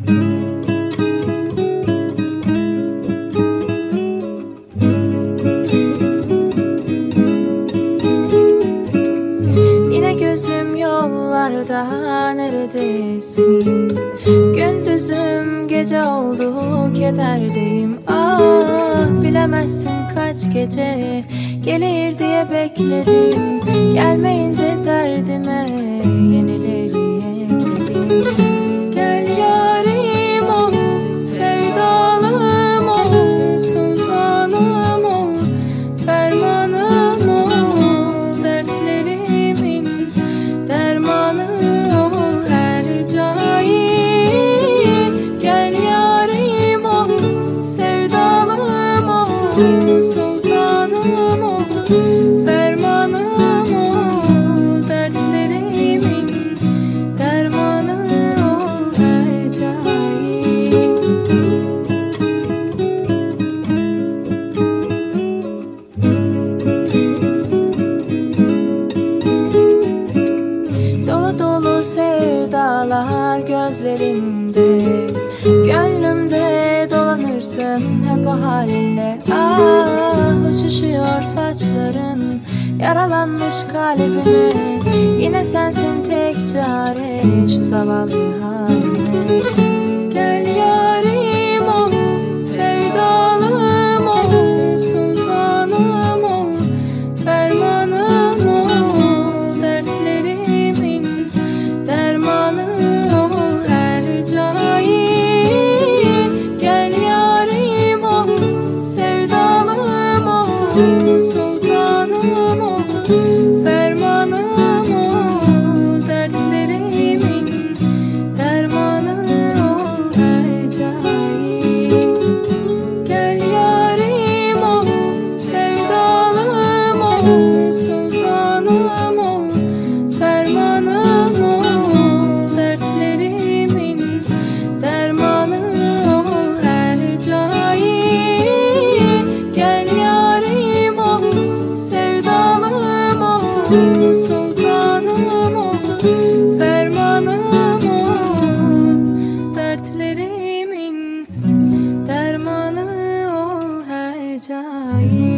Yine gözüm yollarda neredesin? Gündüzüm gece oldu kederdeyim. Ah bilemezsin kaç gece gelir diye bekledim. Gelmeyince derdime Fermanım ol, dertlerimin dermanı ol her Dolu dolu sevdalar gözlerimde. Gönlümde dolanırsın hep o halinle Ah uçuşuyor saçların. Yaralanmış kalbime Yine sensin tek çare Şu zavallı haline ol sultanım ol, fermanım ol, dertlerimin dermanı ol her cahil